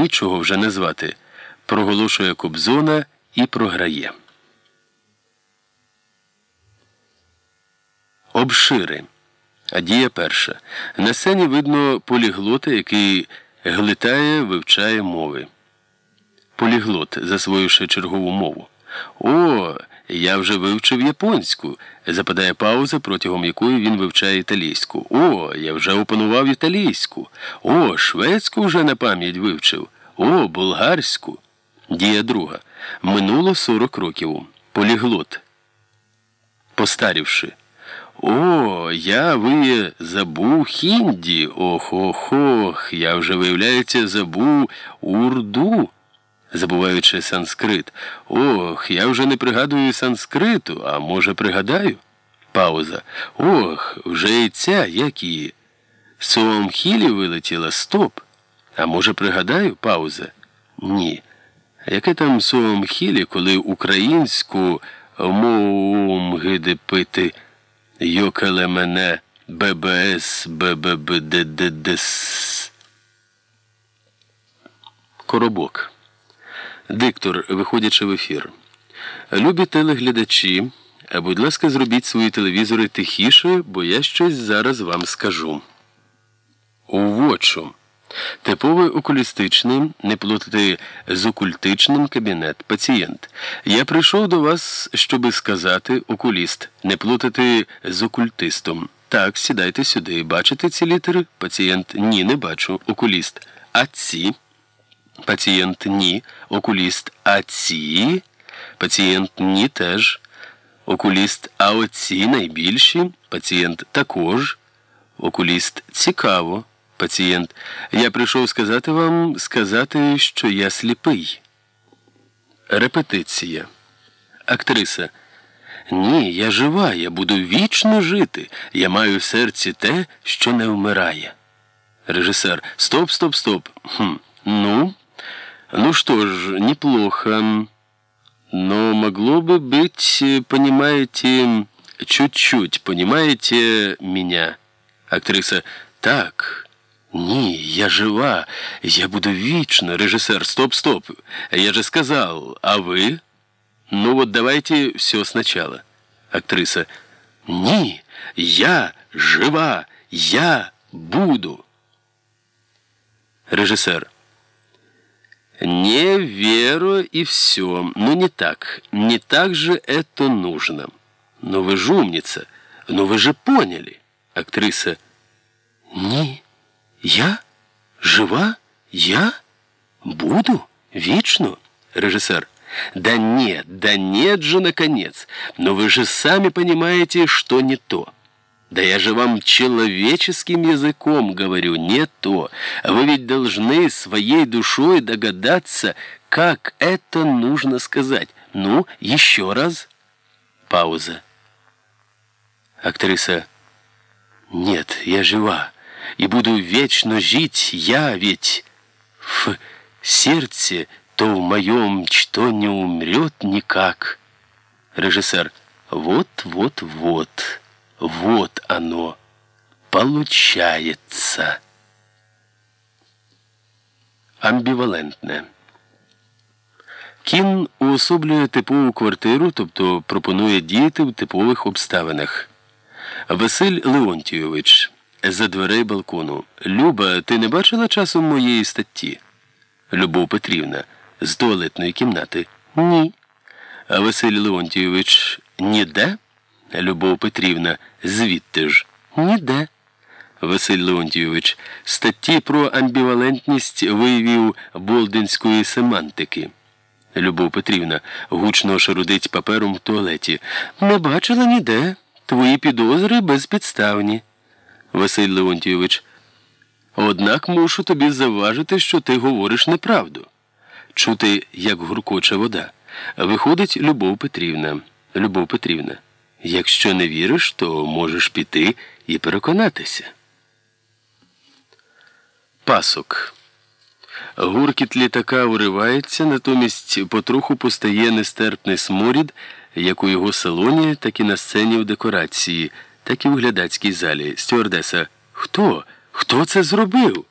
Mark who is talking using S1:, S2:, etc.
S1: нічого вже не звати, проголошує Кобзона і програє. Обшири. А дія перша. На сцені видно поліглота, який глитає, вивчає мови. Поліглот, засвоївши чергову мову. О, я вже вивчив японську. Западає пауза, протягом якої він вивчає італійську. О, я вже опанував італійську. О, шведську вже на пам'ять вивчив. О, болгарську. Дія друга. Минуло 40 років. Поліглот. Постарівши. О, я ви забув хінді. Ох ох ох, я вже, виявляється, забув урду, забуваючи санскрит. Ох, я вже не пригадую санскриту, а може, пригадаю? Пауза. Ох, вже і ця, як і. Соамхілі вилетіла стоп. А може, пригадаю? Пауза. Ні. Яке там Соамхілі, коли українську мову пити? Йокале мене ББС БББДДДС. Коробок. Диктор, виходячи в ефір. Любі телеглядачі, будь ласка, зробіть свої телевізори тихіше, бо я щось зараз вам скажу. Увочу. Типовий окулістичний, не плутати з окультичним кабінет, пацієнт. Я прийшов до вас, щоби сказати окуліст, не плутати з окультистом. Так, сідайте сюди. Бачите ці літери? Пацієнт ні, не бачу. Окуліст. А ці? Пацієнт ні. Окуліст. А ці? Пацієнт ні теж. Окуліст. А оці найбільші? Пацієнт також. Окуліст цікаво. Пацієнт. Я прийшов сказати вам, сказати, що я сліпий. Репетиція. Актриса. Ні, я жива, я буду вічно жити. Я маю в серці те, що не вмирає. Режисер. Стоп, стоп, стоп. Хм. Ну, ну что ж, неплохо. Но могло бы быть, понимаете, чуть-чуть, понимаете меня. Актриса. Так. Ні, я жива, я буду вічно. Режисер, стоп, стоп. Я же сказал, а вы? Ну вот давайте все сначала. Актриса. Ні, я жива, я буду. Режиссер. Не веру и все. Ну не так. Не так же это нужно. Но вы же умница. Но вы же поняли. Актриса. Ні. Я? Жива? Я? Буду? Вечно? Режиссер. Да нет, да нет же, наконец. Но вы же сами понимаете, что не то. Да я же вам человеческим языком говорю, не то. Вы ведь должны своей душой догадаться, как это нужно сказать. Ну, еще раз. Пауза. Актриса. Нет, я жива. И буду вечно жить я, ведь в сердце то в моем что не умрет никак. Режиссер. Вот, вот, вот. Вот оно. Получается. Амбівалентне. Кін уособлює типову квартиру, тобто пропонує діяти в типових обставинах. Василь Леонтійович за дверей балкону. Люба, ти не бачила часом моєї статті? Любов Петрівна з туалетної кімнати. Ні. Василь Леонтійович ніде? Любов Петрівна, звідти ж? Ніде. Василь Леонтійович, статті про амбівалентність виявів болдинської семантики. Любов Петрівна гучно шарудить папером в туалеті. Не бачила ніде. Твої підозри безпідставні. Василь Леонтійович, однак мушу тобі завважити, що ти говориш неправду. Чути, як гуркоче вода. Виходить Любов Петрівна. Любов Петрівна, якщо не віриш, то можеш піти і переконатися. Пасок. Гуркіт літака уривається, натомість потроху постає нестерпний сморід, як у його салоні, так і на сцені в декорації, так і в глядацькій залі. Стюардеса. Хто? Хто це зробив?